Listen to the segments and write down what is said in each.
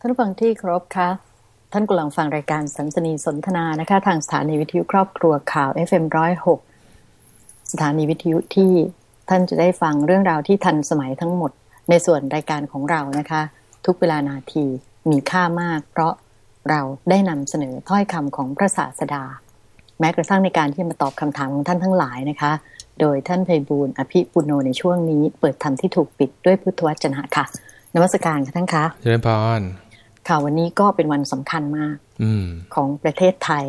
ท่านผู้ฟังที่ครพคะท่านกำลังฟังรายการสันสนีสนทนานะคะ ทางสถานีวิทยุครอบครัวข่าว FM106 สถานีวิทยุที่ท่านจะได้ฟังเรื่องราวที่ทันสมัยทั้งหมด ในส่วนรายการของเรานะคะ ทุกเวลานาทีมีค่ามาก เพราะเราได้นำเสนอถ้อยคำของพระศาสดา แม้กระทั่งในการที่มาตอบคำถามของท่านทั้งหลายนะคะ โดยท่านไพบูลย์อภิปุโนในช่วงนี้ เปิดธรรมที่ถูกปิดด้วยพุทธวจนะค่ะนมัสการค่ะท่านคะเจริญพร ค่ะวันนี้ก็เป็นวันสำคัญมากอืมของประเทศไทย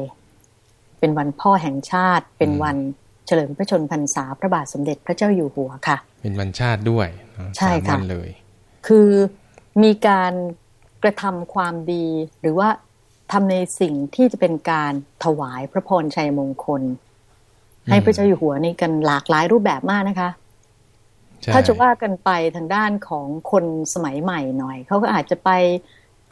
เป็นวันพ่อแห่งชาติ เป็นวันเฉลิมพระชนมพรรษาพระบาทสมเด็จพระเจ้าอยู่หัวค่ะ เป็นวันชาติด้วยเนอใช่สามค่ะวันเลย คือมีการกระทำความดี หรือว่าทำในสิ่งที่จะเป็นการถวายพระพรชัยมงคล ให้พระเจ้าอยู่หัวนี่กันหลากหลายรูปแบบมากนะคะใช่ถ้าจะว่ากันไปทางด้านของคนสมัยใหม่หน่อย เขาก็อาจจะไป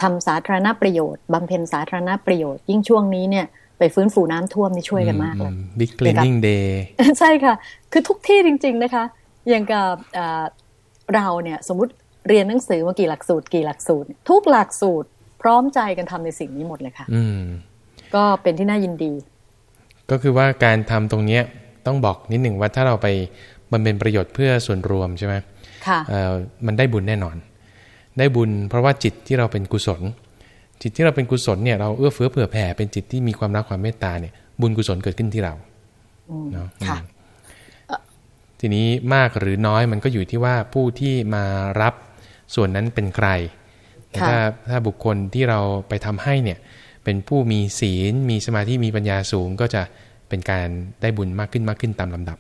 ทำสาธารณประโยชน์บำเพ็ญสาธารณประโยชน์ ยิ่งช่วงนี้เนี่ยไปฟื้นฟูน้ำท่วมนี่ช่วยกันมากเลยบิ๊กคลีนนิ่งเดย์ใช่ค่ะ คือทุกที่จริง ๆนะคะ อย่างกับเอ่อเราเนี่ยสมมุติเรียนหนังสือมากี่หลักสูตรกี่หลักสูตร ทุกหลักสูตรพร้อมใจกันทำในสิ่งนี้หมดเลยค่ะ อืมก็เป็นที่น่ายินดี ก็คือว่าการทำตรงเนี้ยต้องบอกนิดหนึ่งว่าถ้าเราไปบำเพ็ญประโยชน์เพื่อส่วนรวมใช่ไหมค่ะเอ่อมันได้บุญแน่นอน ได้บุญเพราะว่าจิตที่เราเป็นกุศล จิตที่เราเป็นกุศลเนี่ยเราเอื้อเฟื้อเผื่อแผ่เป็นจิตที่มีความรักความเมตตาเนี่ย บุญกุศลเกิดขึ้นที่เราอืมเนาะค่ะอืมทีนี้มากหรือน้อยมันก็อยู่ที่ว่าผู้ที่มารับส่วนนั้นเป็นใครแต่ค่ะถ้าถ้าบุคคลที่เราไปทำให้เนี่ยเป็นผู้มีศีลมีสมาธิมีปัญญาสูงก็จะเป็นการได้บุญมากขึ้นมากขึ้นตามลำดับ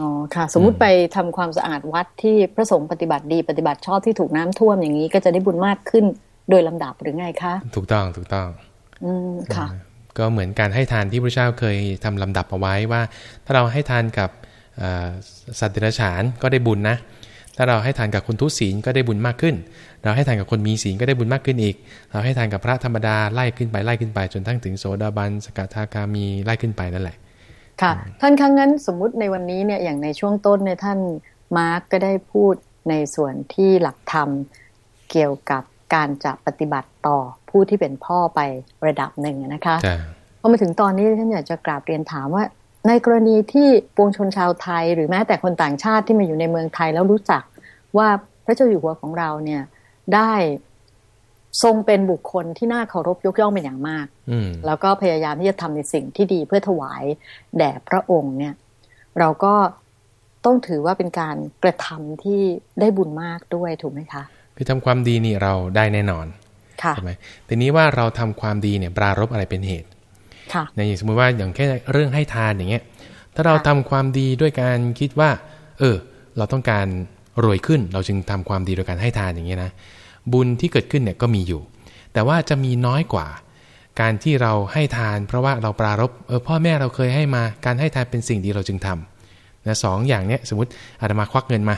อ๋อค่ะ สมมุติไปทำความสะอาดวัดที่พระสงฆ์ปฏิบัติดีปฏิบัติชอบที่ถูกน้ำท่วมอย่างนี้ ก็จะได้บุญมากขึ้นโดยลำดับหรือไงคะ ถูกต้องถูกต้อง อืมค่ะ ก็เหมือนการให้ทานที่พระเจ้าเคยทำลำดับเอาไว้ว่า ถ้าเราให้ทานกับเอ่อสัตว์เดรัจฉานก็ได้บุญนะ ถ้าเราให้ทานกับคนทุศีลก็ได้บุญมากขึ้น เราให้ทานกับคนมีศีลก็ได้บุญมากขึ้นอีก เราให้ทานกับพระธรรมดาไล่ขึ้นไปไล่ขึ้นไปจนทั้งถึงโสดาบันสกทาคามีไล่ขึ้นไปนั่นแหละ ค่ะ ท่านครั้งนั้นสมมุติในวันนี้เนี่ยอย่างในช่วงต้นเนี่ยท่านมาร์กก็ได้พูดในส่วนที่หลักธรรมเกี่ยวกับการจะปฏิบัติต่อผู้ที่เป็นพ่อไประดับหนึ่งนะคะจ้ะพอมาถึงตอนนี้ท่านอยากจะกราบเรียนถามว่า ในกรณีที่ปวงชนชาวไทย หรือแม้แต่คนต่างชาติที่มาอยู่ในเมืองไทยแล้วรู้จักว่าพระเจ้าอยู่หัวของเราเนี่ยได้ ทรงเป็นบุคคลที่น่าเคารพยกย่องเป็นอย่างมากอืมแล้วก็พยายามที่จะทำในสิ่งที่ดีเพื่อถวายแด่พระองค์เนี่ย เราก็ต้องถือว่าเป็นการกระทำที่ได้บุญมากด้วยถูกไหมคะ คือทำความดีนี่เราได้แน่นอนค่ะใช่ไหมทีนี้ว่าเราทำความดีเนี่ยปรารบอะไรเป็นเหตุค่ะในอย่างสมมุติว่าอย่างแค่เรื่องให้ทานอย่างเงี้ย ถ้าเราค่ะทำความดีด้วยการคิดว่า เออ เราต้องการรวยขึ้น เราจึงทำความดีโดยการให้ทานอย่างเงี้ยนะ บุญที่เกิดขึ้นเนี่ยก็มีอยู่ แต่ว่าจะมีน้อยกว่า การที่เราให้ทาน เพราะว่าเราปรารบเออพ่อแม่เราเคยให้มาการให้ทานเป็นสิ่งดีเราจึงทำนะสองอย่างเนี้ยสมมติอาตมาควักเงินมา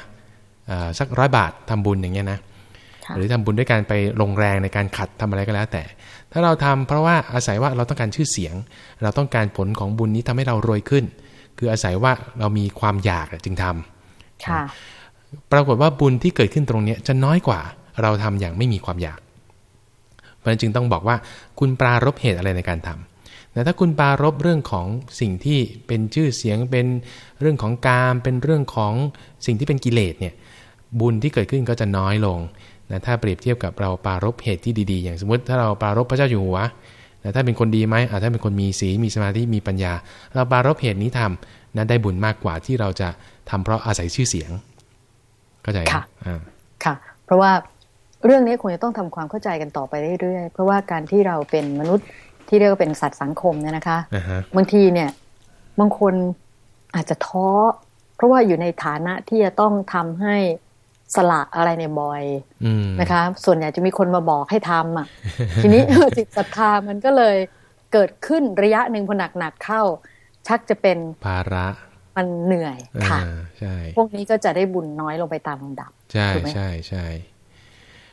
เอ่อสักร้อยบาททำบุญอย่างเงี้ยนะค่ะหรือทำบุญด้วยการไปลงแรงในการขัดทำอะไรก็แล้วแต่ ถ้าเราทำเพราะว่าอาศัยว่าเราต้องการชื่อเสียง เราต้องการผลของบุญนี้ทำให้เรารวยขึ้น คืออาศัยว่าเรามีความอยากจึงทำค่ะปรากฏว่าบุญที่เกิดขึ้นตรงเนี้ยจะน้อยกว่า เราทำอย่างไม่มีความอยาก เพราะฉะนั้นจึงต้องบอกว่าคุณปรารบเหตุอะไรในการทำแต่ถ้าคุณปรารบเรื่องของสิ่งที่เป็นชื่อเสียงเป็นเรื่องของกามเป็นเรื่องของสิ่งที่เป็นกิเลสเนี่ยบุญที่เกิดขึ้นก็จะน้อยลงนะถ้าเปรียบเทียบกับเราปรารบเหตุที่ดีๆ อย่างสมมติถ้าเราปรารบพระเจ้าอยู่หัวนะถ้าเป็นคนดีไหมอะถ้าเป็นคนมีศีลมีสมาธิมีปัญญา เราปรารบเหตุนี้ทำนะได้บุญมากกว่าที่เราจะทำเพราะอาศัยชื่อเสียงเข้าใจไหมค่ะอ่าค่ะ เพราะว่า เรื่องนี้คงจะต้องทำความเข้าใจกันต่อไปเรื่อยๆ เพราะว่าการที่เราเป็นมนุษย์ที่เรียกว่าเป็นสัตว์สังคมเนี่ยนะคะอ่าฮะบางทีเนี่ยบางคนอาจจะท้อ เพราะว่าอยู่ในฐานะที่จะต้องทำให้สละอะไรในยบ่อยอืมนะคะ ส่วนใหญ่จะมีคนมาบอกให้ทำอะ ทีนี้จิตศรัทธามันก็เลยเกิดขึ้นระยะหนึ่งพอหนักๆเข้า ชักจะเป็นภาระมันเหนื่อยค่ะอ่าใช่ พวกนี้ก็จะได้บุญน้อยลงไปตามลำดับ ใช่ถูกไหมใช่ใช่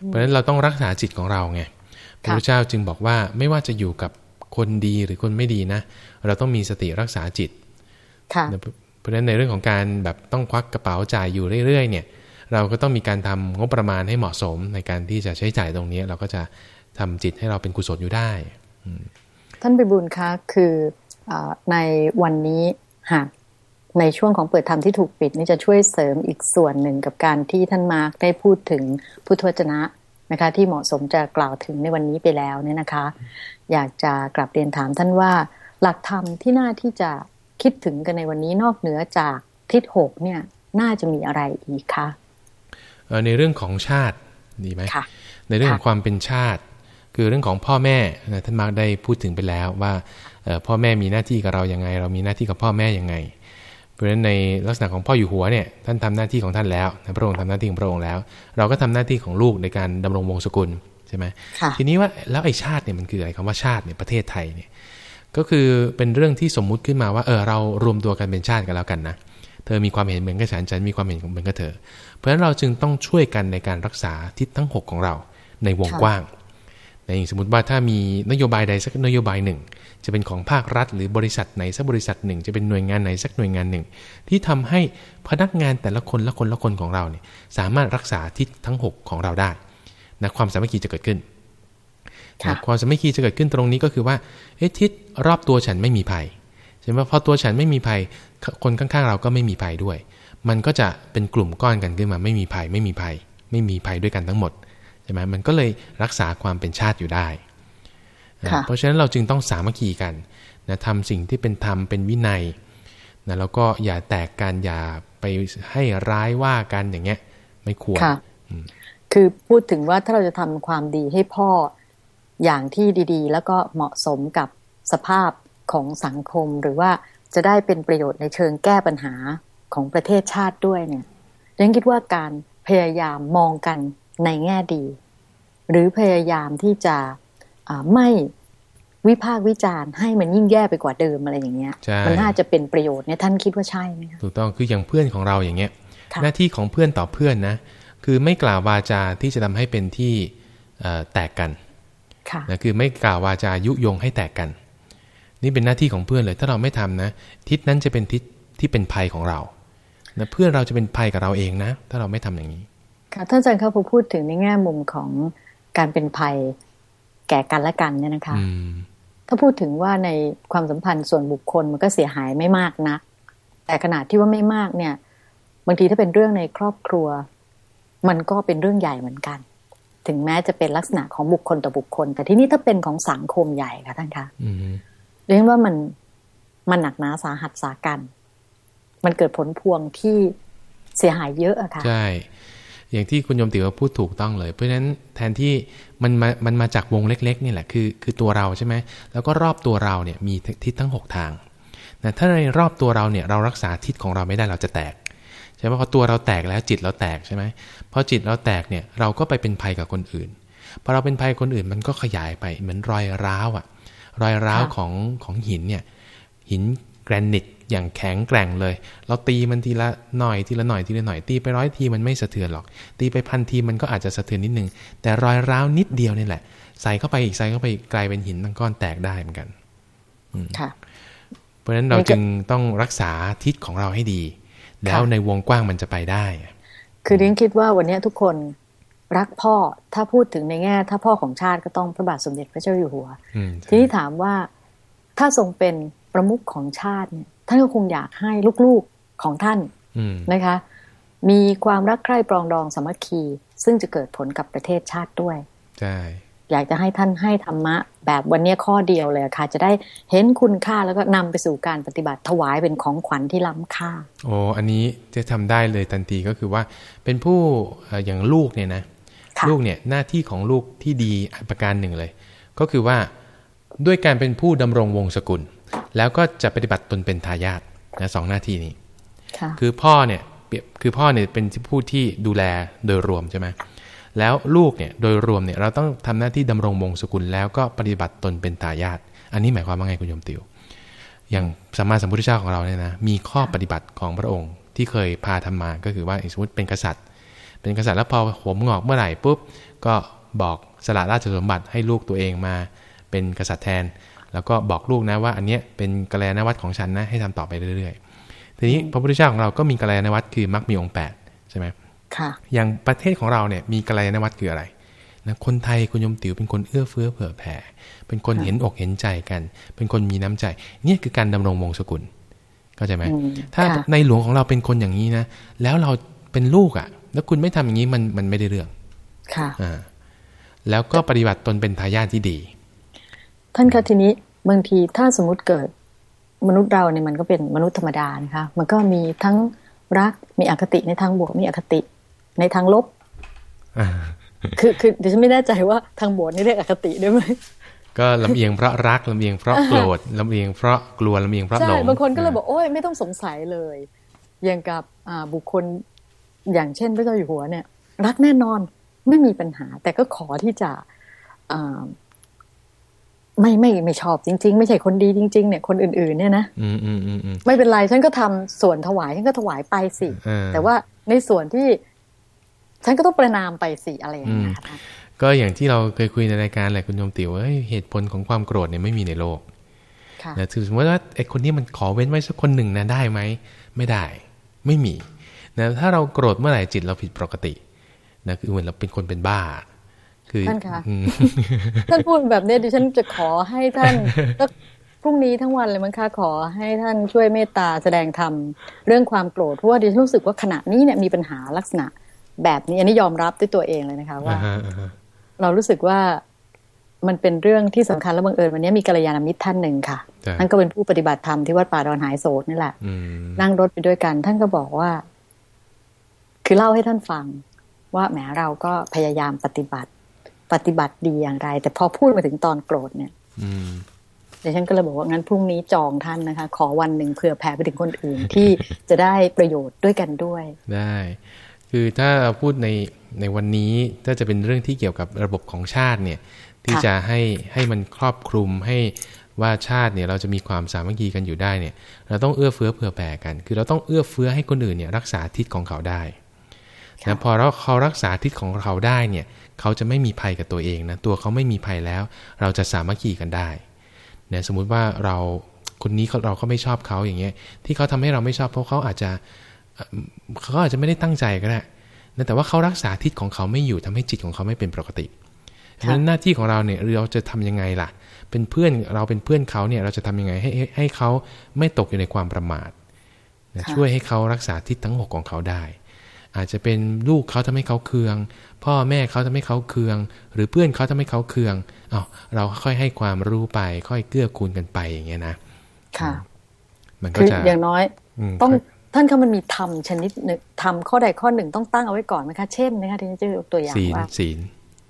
เพราะฉะนั้นเราต้องรักษาจิตของเราไงพระค่ะพุทธเจ้าจึงบอกว่าไม่ว่าจะอยู่กับคนดีหรือคนไม่ดีนะ เราต้องมีสติรักษาจิตค่ะเพราะฉะนั้นในเรื่องของการแบบต้องควักกระเป๋าจ่ายอยู่เรื่อย ๆ เนี่ย เราก็ต้องมีการทำงบประมาณให้เหมาะสมในการที่จะใช้จ่ายตรงนี้ เราก็จะทำจิตให้เราเป็นกุศลอยู่ได้ท่านไปบุญคะคืออในวันนี้หาก ในช่วงของเปิดธรรมที่ถูกปิดนี่จะช่วยเสริมอีกส่วนหนึ่งกับการที่ท่านมาร์กได้พูดถึงพุทธวจนะนะคะ ที่เหมาะสมจะกล่าวถึงในวันนี้ไปแล้วเนี่ยนะคะ อยากจะกลับเรียนถามท่านว่า หลักธรรมที่น่าที่จะคิดถึงกันในวันนี้นอกเหนือจากทิศหกเนี่ยน่าจะมีอะไรอีกคะในเรื่องของชาติดีไหมในเรื่องของความเป็นชาติ คือเรื่องของพ่อแม่ท่านมาร์กได้พูดถึงไปแล้วว่าพ่อแม่มีหน้าที่กับเราอย่างไง เรามีหน้าที่กับพ่อแม่อย่างไงเพ ราะฉะนั้นในลักษณะของพ่ออยู่หัวเนี่ยท่านทำหน้าที่ของท่านแล้วพระองค์ทำหน้าที่ของพระองค์แล้ว เราก็ทำหน้าที่ของลูกในการดำรงวงศกุลใช่ไหมทีนี้ว่าแล้วไอ้ชาติเนี่ยมันคืออะไรคำว่าชาติเนี่ยประเทศไทยเนี่ยก็คือเป็นเรื่องที่สมมุติขึ้นมาว่าเออเรารวมตัวกันเป็นชาติกันแล้วกันนะเธอมีความเห็นเหมือนกับฉันฉันมีความเห็นเหมือนกับเธอ เพราะฉะนั้นเราจึงต้องช่วยกันในการรักษาทิศทั้ง 6 ของเราในวงกว้างใน อย่างสมมติว่าถ้ามีนโยบายใดสักนโยบายหนึ่ง จะเป็นของภาครัฐ หรือบริษัทไหนสักบริษัทหนึ่ง จะเป็นหน่วยงานไหนสักหน่วยงานหนึ่ง ที่ทำให้พนักงานแต่ละคนละคนละคนของเราเนี่ยสามารถรักษาทิศทั้ง 6 ของเราได้นะความสามัคคีจะเกิดขึ้นความสามัคคีจะเกิดขึ้นตรงนี้ก็คือว่าเอทิศรอบตัวฉันไม่มีภัยใช่ไหมพอตัวฉันไม่มีภัยคนข้างๆเราก็ไม่มีภัยด้วย มันก็จะเป็นกลุ่มก้อนกันขึ้นมาไม่มีภัยไม่มีภัย ไม่มีภัยด้วยกันทั้งหมด ใช่ไหมมันก็เลยรักษาความเป็นชาติอยู่ได้ เพราะฉะนั้นเราจึงต้องสามัคคีกันนะทำสิ่งที่เป็นธรรมเป็นวินัยนะแล้วก็อย่าแตกกันอย่าไปให้ร้ายว่ากันอย่างเงี้ย ไม่ควรคือพูดถึงว่าถ้าเราจะทำความดีให้พ่ออย่างที่ดีๆ แล้วก็เหมาะสมกับสภาพของสังคมหรือว่าจะได้เป็นประโยชน์ในเชิงแก้ปัญหาของประเทศชาติด้วยเนี่ยฉันคิดว่าการพยายามมองกัน ในแง่ดี หรือพยายามที่จะไม่วิพากษ์วิจารณ์ให้มันยิ่งแย่ไปกว่าเดิมอะไรอย่างเงี้ย มันน่าจะเป็นประโยชน์เนี่ยท่านคิดว่าใช่ไหมคะถูกต้องคืออย่างเพื่อนของเราอย่างเงี้ย หน้าที่ของเพื่อนต่อเพื่อนนะคือไม่กล่าววาจาที่จะทำให้เป็นที่แตกกันนะคือไม่กล่าววาจายุยงให้แตกกัน นี่เป็นหน้าที่ของเพื่อนเลย ถ้าเราไม่ทำนะ ทิศนั้นจะเป็นทิศที่เป็นภัยของเรานะเพื่อนเราจะเป็นภัยกับเราเองนะ ถ้าเราไม่ทำอย่างนี้ ค่ะท่านอาจารย์ครับพอพูดถึงในแง่มุมของการเป็นภัยแก่กันและกันเนี่ยนะคะถ้าพูดถึงว่าในความสัมพันธ์ส่วนบุคคลมันก็เสียหายไม่มากนะแต่ขนาดที่ว่าไม่มากเนี่ย บางทีถ้าเป็นเรื่องในครอบครัว มันก็เป็นเรื่องใหญ่เหมือนกัน ถึงแม้จะเป็นลักษณะของบุคคลต่อบุคคล แต่ที่นี้ถ้าเป็นของสังคมใหญ่ค่ะท่านคะเรียกว่ามันมันหนักหนาสาหัสสากัน มันเกิดผลพวงที่เสียหายเยอะอะค่ะใช่ อย่างที่คุณยมติว่าพูดถูกต้องเลย เพราะฉะนั้นแทนที่มันมามันมาจากวงเล็กๆนี่แหละคือคือตัวเราใช่ไหมแล้วก็รอบตัวเราเนี่ยมีทิศทั้ง 6 ทางนะถ้าในรอบตัวเราเนี่ยเรารักษาทิศของเราไม่ได้เราจะแตกใช่ไหมพอตัวเราแตกแล้วจิตเราแตกใช่ไหมพอจิตเราแตกเนี่ยเราก็ไปเป็นภัยกับคนอื่นพอเราเป็นภัยคนอื่นมันก็ขยายไปเหมือนรอยร้าวอะ่ะรอยร้าวของของหินเนี่ยหิน แกรนิตอย่างแข็งแกร่งเลย เราตีมันทีละหน่อยทีละหน่อยทีละหน่อยตีไปร้อยทีมันไม่สะเทือนหรอก ตีไปพันทีมันก็อาจจะสะเทือนนิดนึง แต่รอยร้าวนิดเดียวนี่แหละ ใส่เข้าไปอีกใส่เข้าไปกลายเป็นหินทั้งก้อนแตกได้เหมือนกันค่ะเพราะฉะนั้นเราจึงต้องรักษาทิศของเราให้ดี แล้วในวงกว้างมันจะไปได้ คือเรียนคิดว่าวันนี้ทุกคนรักพ่อถ้าพูดถึงในแง่ ถ้าพ่อของชาติก็ต้องพระบาทสมเด็จพระเจ้าอยู่หัว ทีนี้ถามว่าถ้าทรงเป็น ประมุขของชาติเนี่ยท่านก็คงอยากให้ลูกๆของท่านนะคะ มีความรักใคร่ปรองดองสามัคคี ซึ่งจะเกิดผลกับประเทศชาติด้วยใช่อยากจะให้ท่านให้ธรรมะ แบบวันนี้ข้อเดียวเลยค่ะ จะได้เห็นคุณค่าแล้วก็นำไปสู่การปฏิบัติถวายเป็นของขวัญที่ล้ำค่า โอ้อันนี้จะทำได้เลยทันทีก็คือว่า เป็นผู้อย่างลูกเนี่ยนะลูกเนี่ยหน้าที่ของลูกที่ดีประการหนึ่งเลย ก็คือว่าด้วยการเป็นผู้ดำรงวงศกุล แล้วก็จะปฏิบัติตนเป็นทายาทนะสองหน้าที่นี้คือพ่อเนี่ยคือพ่อเนี่ยเป็นผู้ที่ดูแลโดยรวมใช่ไหมแล้วลูกเนี่ยโดยรวมเนี่ยเราต้องทำหน้าที่ดำรงวงศกุลแล้วก็ปฏิบัติตนเป็นทายาทอันนี้หมายความว่าไงคุณยมติว อย่างสัมมาสัมพุทธเจ้าของเราเนี่ยนะมีข้อปฏิบัติของพระองค์ที่เคยพาทำมาก็คือว่าสมมติเป็นกษัตริย์ เป็นกษัตริย์แล้วพอผมงอกเมื่อไหร่ปุ๊บก็บอกสละราชสมบัติให้ลูกตัวเองมาเป็นกษัตริย์แทน แล้วก็บอกลูกนะว่าอันนี้เป็นกัลยาณวัตรของฉันนะให้ทำต่อไปเรื่อยๆ ทีนี้พระพุทธเจ้าของเราก็มีกัลยาณวัตรคือมรรคมีองค์8ใช่ไหมค่ะ อย่างประเทศของเราเนี่ยมีกัลยาณวัตรคืออะไรนะคนไทยคุณยมติ๋วเป็นคนเอื้อเฟื้อเผื่อแผ่ เป็นคนเห็นอกเห็นใจกัน เป็นคนมีน้ำใจ เนี่ยคือการดำรงวงศกุลเข้าใจไหมอืมถ้าค่ะในหลวงของเราเป็นคนอย่างนี้นะแล้วเราเป็นลูกอะ่ะ แล้วคุณไม่ทำอย่างนี้มันมันไม่ได้เรื่อง ค่ะอ่าแล้วก็ปฏิบัติตนเป็นทายาทที่ดี ท่านคะทีนี้บางทีถ้าสมมุติเกิดมนุษย์เราเนี่ยมันก็เป็นมนุษย์ธรรมดานะคะมันก็มีทั้งรักมีอคติในทางบวกมีอคติในทางลบอ่าคือคือเดี๋ยวฉันไม่แน่ใจว่าทางบวกนี่เรียกอคติได้ไหมก็ลำเอียงเพราะรักลำเอียงเพราะโกรธลำเอียงเพราะกลัวลำเอียงเพราะหลใช่งบางคนก็เลยบอกโอ้ยไม่ต้องสงสัยเลย อย่างกับอ่าบุคคลอย่างเช่นพระเจ้าอยู่หัวเนี่ย รักแน่นอนไม่มีปัญหา แต่ก็ขอที่จะอ่า ไม่ไม่ไม่ชอบจริง ๆ ไม่ใช่คนดีจริง ๆ เนี่ยคนอื่น ๆ เนี่ยนะอืมอืมอืมอืมไม่เป็นไรฉันก็ทำส่วนถวายฉันก็ถวายไปสิเออแต่ว่าในส่วนที่ ฉันก็ต้องประนามไปสิอะไรอย่างเงี้ยค่ะก็อย่างที่เราเคยคุยในรายการแหละคุณโยมติ๋วว่าเฮ้ยเหตุผลของความโกรธเนี่ยไม่มีในโลกค่ะนะถือสมมติว่าไอ้คนนี้มันขอเว้นไว้สักคนหนึ่งนะได้ไหมไม่ได้ ไม่มีนะถ้าเราโกรธเมื่อไหร่จิตเราผิดปกตินะคือเหมือนเราเป็นคนเป็นบ้า คือท่านคะอืมท่านพูดแบบนี้ดิฉันจะขอให้ท่านสักพรุ่งนี้ทั้งวันเลยมั้งคะขอให้ท่านช่วยเมตตาแสดงธรรมเรื่องความโกรธเพราะว่าดิฉันรู้สึกว่าขณะนี้เนี่ยมีปัญหาลักษณะแบบนี้อันนี้ยอมรับด้วยตัวเองเลยนะคะว่าอ่าฮะอ่าฮะเรารู้สึกว่ามันเป็นเรื่องที่สำคัญและบังเอิญวันนี้มีกัลยาณมิตรท่านหนึ่งค่ะจ้ะท่านก็เป็นผู้ปฏิบัติธรรมที่วัดป่าดอนหายโศกนี่แหละอืมนั่งรถไปด้วยกัน ท่านก็บอกว่า คือเล่าให้ท่านฟังว่าแหมเราก็พยายามปฏิบัติ ปฏิบัติดีอย่างไร แต่พอพูดมาถึงตอนโกรธเนี่ยอืมเดี๋ยวฉันก็เลยบอกว่างั้นพรุ่งนี้จองท่านนะคะ ขอวันหนึ่งเผื่อแผ่ไปถึงคนอื่นที่จะได้ประโยชน์ด้วยกันด้วย ได้ คือถ้าเราพูดในในวันนี้ถ้าจะเป็นเรื่องที่เกี่ยวกับระบบของชาติเนี่ย ที่ค่ะจะให้ให้มันครอบคลุมให้ว่าชาติเนี่ยเราจะมีความสามัคคีกันอยู่ได้เนี่ย เราต้องเอื้อเฟื้อเผื่อแผ่กัน คือเราต้องเอื้อเฟื้อให้คนอื่นเนี่ยรักษาทิศของเขาได้นะพอเราเขารักษาทิศของเขาได้เนี่ย เขาจะไม่มีภัยกับตัวเองนะตัวเขาไม่มีภัยแล้ว เราจะสามัคคีกันได้นะสมมุติว่าเราคนนี้เขาเราก็ไม่ชอบเขาอย่างเงี้ยที่เขาทำให้เราไม่ชอบเพราะเขาอาจจะเขาอาจจะไม่ได้ตั้งใจก็ได้นะแต่ว่าเขารักษาทิศของเขาไม่อยู่ทำให้จิตของเขาไม่เป็นปกติเพราะฉะนั้นหน้าที่ของเราเนี่ยเราจะทำยังไงล่ะ เป็นเพื่อนเราเป็นเพื่อนเขาเนี่ยเราจะทำยังไงให้ให้ให้เขาไม่ตกอยู่ในความประมาทนะค่ะช่วยให้เขารักษาทิศทั้งหกของเขาได้ อาจจะเป็นลูกเขาทำให้เขาเคือง พ่อแม่เขาทำให้เขาเคือง หรือเพื่อนเขาทำให้เขาเคืองเอาเราค่อยให้ความรู้ไป ค่อยเกื้อกูลกันไปอย่างเงี้ยนะค่ะมันก็คือจะอย่างน้อยมต้องค่ยท่านคะมันมีธรรมชนิดหนึ่งธรรมข้อใดข้อหนึ่งต้องตั้งเอาไว้ก่อนไหมคะ เช่นนะคะที่ฉันจะยกตัวอย่างศีลว่าศีล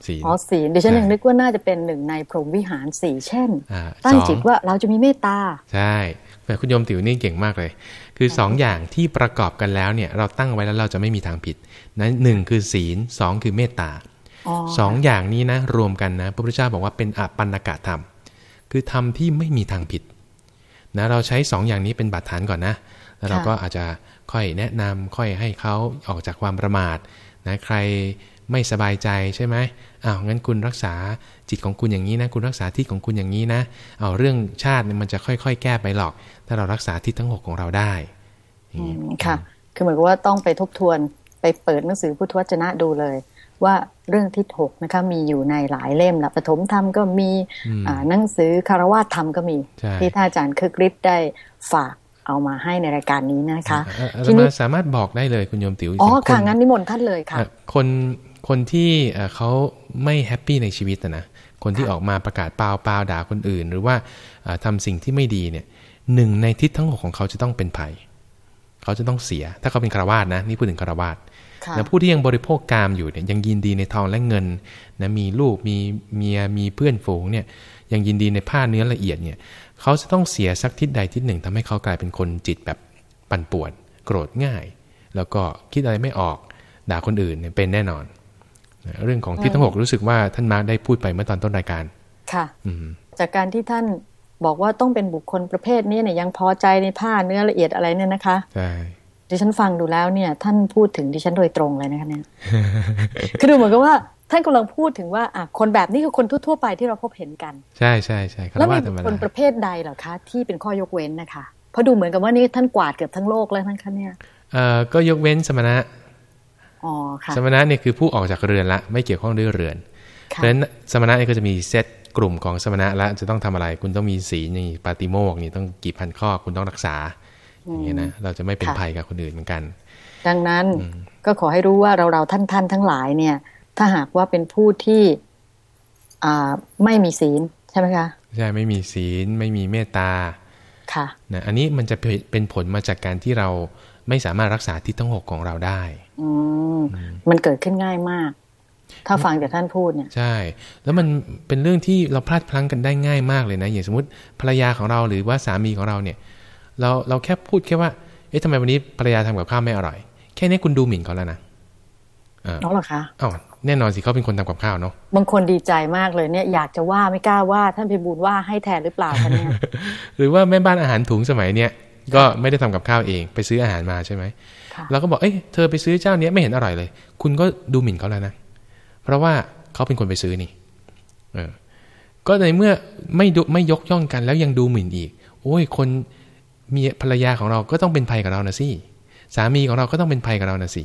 ศีลอ๋อศีลเดี๋ยวฉันใช่ยังนึกว่าน่าจะเป็นหนึ่งในพรหมวิหารสี่เช่นอ่าตั้งสองจิตว่าเราจะมีเมตตา ใช่แต่คุณโยมติ๋วนี่เก่งมากเลย คือสองอย่างที่ประกอบกันแล้วเนี่ยเราตั้งไว้แล้วเราจะไม่มีทางผิดนั้นหนึ่งคือศีลสองคือเมตตาอ๋อสองอย่างนี้นะรวมกันนะพระพุทธเจ้าบอกว่าเป็นอปันนกะธรรม คือธรรมที่ไม่มีทางผิดนะเราใช้สองอย่างนี้เป็นบาดฐานก่อนนะ แล้วเราก็อาจจะค่อยแนะนำค่อยให้เขาออกจากความประมาทนะใคร ไม่สบายใจใช่ไหมอ้าวงั้นคุณรักษาจิตของคุณอย่างนี้นะ คุณรักษาทิศของคุณอย่างนี้นะเอาเรื่องชาติเนี่ยมันจะค่อย ๆ แก้ไปหรอก ถ้าเรารักษาทิศทั้งหกของเราได้อย่างอืนี้มค่ะ คือเหมือนกับว่าต้องไปทบทวนไปเปิดหนังสือพุทธวจนะดูเลย ว่าเรื่องทิศหกนะคะมีอยู่ในหลายเล่มละปฐมธรรมก็มีอืมอ่าหนังสือคารวาสธรรมก็มีใช่ที่ท่านอาจารย์คึกฤทธิ์ได้ฝากเอามาให้ในรายการนี้นะคะเอ่ออาทีตนี้มาสามารถบอกได้เลยคุณโยมติ๋วอ๋ออย่างค่ะนงั้นนิมนต์ท่านเลยค่ะเอ่อคน คนที่เอ่อเขาไม่แฮปปี้ในชีวิตนะนะคนที่ค่ะออกมาประกาศเปล่าเปล่าด่าคนอื่น หรือว่าเอ่อทำสิ่งที่ไม่ดีเนี่ยหนึ่งในทิศทั้งหกของเขาจะต้องเป็นภัย เขาจะต้องเสีย ถ้าเขาเป็นคารวาสนะนี่พูดถึงคารวาสค่ะนะผู้ที่ยังบริโภคกามอยู่เนี่ยยังยินดีในทองและเงินนะมีลูกมีเมียมีเพื่อนฝูงเนี่ยยังยินดีในผ้าเนื้อละเอียดเนี่ยเขาจะต้องเสียสักทิศใดทิศหนึ่งทำให้เขากลายเป็นคนจิตแบบปั่นป่วน โกรธง่าย แล้วก็คิดอะไรไม่ออกด่าคนอื่นเนี่ยเป็นแน่นอนนะ เรื่องของทิศทั้งหกรู้สึกว่าท่านมาร์คได้พูดไปเมื่อตอนต้นรายการ ค่ะอืมจากการที่ท่านบอกว่าต้องเป็นบุคคลประเภทนี้เนี่ยยังพอใจในผ้าเนื้อละเอียดอะไรเนี่ยนะคะใช่ดิฉันฟังดูแล้วเนี่ย ท่านพูดถึงดิฉันโดยตรงเลยนะคะเนี่ยคือดูเหมือนกับว่าท่านกำลังพูดถึงว่าอะคนแบบนี้คือคนทั่วๆไปที่เราพบเห็นกัน ใช่ใช่ใช่คารแล้ววามีสธรรมคนดาประเภทใดเหรอคะ ที่เป็นข้อยกเว้นนะคะเพราะดูเหมือนกับว่านี่ท่านกวาดเกือบทั้งโลกแล้วท่านคะเนี่ยเอ่อก็ยกเว้นสมณะอ๋อค่ะ สมณะเนี่ยคือผู้ออกจากเรือนละ ไม่เกี่ยวข้องด้วยเรือน เพค่ะราะฉะนั้นสมณะเนี่ยก็จะมีเซตกลุ่มของสมณะละจะต้องทำอะไร คุณต้องมีศีลนี่ปาติโมกข์นี่ต้องกี่พันข้อคุณต้องรักษาอย่างเงี้ยนะเราจะไม่เป็นภัยกับคนอื่นเหมือนกัน ดังนั้นก็ขอให้รู้ว่าเราเราท่านท่านทั้งหลายเนี่ย ถ้าหากว่าเป็นผู้ที่อ่าไม่มีศีลใช่ไหมคะใช่ไม่มีศีลไม่มีเมตตาค่ะนะอันนี้มันจะเป็นเป็นผลมาจากการที่เรา ไม่สามารถรักษาทิศทั้งหกของเราได้อืมมันเกิดขึ้นง่ายมาก ถ้าฟังจากท่านพูดเนี่ย ใช่ แล้วมันเป็นเรื่องที่เราพลาดพลั้งกันได้ง่ายมากเลยนะ อย่างสมมติภรรยาของเราหรือว่าสามีของเราเนี่ย เราเราแค่พูดแค่ว่า เอ๊ะทำไมวันนี้ภรรยาทำกับข้าวไม่อร่อย แค่นี้คุณดูหมิ่นเขาแล้วนะอ่าน้องเหรอคะอ้าวแน่นอนสิเขาเป็นคนทำกับข้าวเนาะบางคนดีใจมากเลยเนี่ยอยากจะว่าไม่กล้าว่าท่านพิบูลว่าให้แทนหรือเปล่าคะเนี่ยหรือว่าแม่บ้านอาหารถุงสมัยเนี้ย ก็ไม่ได้ทำกับข้าวเอง ไปซื้ออาหารมาใช่ไหมค่ะเราก็บอกเอ้ยเธอไปซื้อเจ้าเนี้ยไม่เห็นอร่อยเลย คุณก็ดูหมิ่นเขาแล้วนะ เพราะว่าเขาเป็นคนไปซื้อนี่ เออ ก็ในเมื่อไม่ดูไม่ยกย่องกันแล้วยังดูหมิ่นอีก โอ้ย คนมีภรรยาของเราก็ต้องเป็นภัยกับเรานะสิสามีของเราก็ต้องเป็นภัยกับเรานะสิ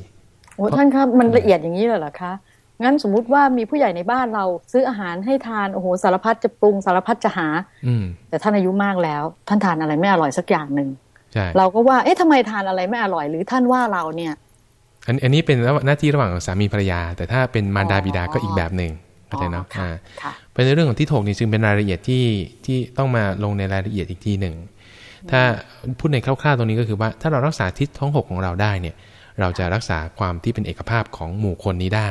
โอ้ท่านครับมันละเอียดอย่างนี้เลยเหรอคะงั้นสมมุติว่ามีผู้ใหญ่ในบ้านเราซื้ออาหารให้ทานโอ้โหสารพัดจะปรุงสารพัดจะหา อืมแต่ท่านอายุมากแล้ว ท่านทานอะไรไม่อร่อยสักอย่างหนึ่ง ใช่เราก็ว่าเอ๊ะทำไมทานอะไรไม่อร่อย หรือท่านว่าเราเนี่ย อันอันนี้เป็นหน้าที่ระหว่างสามีภรรยา แต่ถ้าเป็นมารดาบิดาก็อีกแบบหนึ่งเข้าใจเนาะอ๋อค่ะอ่าค่ะเป็นในเรื่องของที่ถกนี่จึงเป็นรายละเอียดที่ที่ต้องมาลงในรายละเอียดอีกทีหนึ่งถ้าพูดในคร่าวๆตรงนี้ก็คือว่า ถ้าเรารักษาทิศท้องหกของเราได้เนี่ย เราจะรักษาความที่เป็นเอกภาพของหมู่คนนี้ได้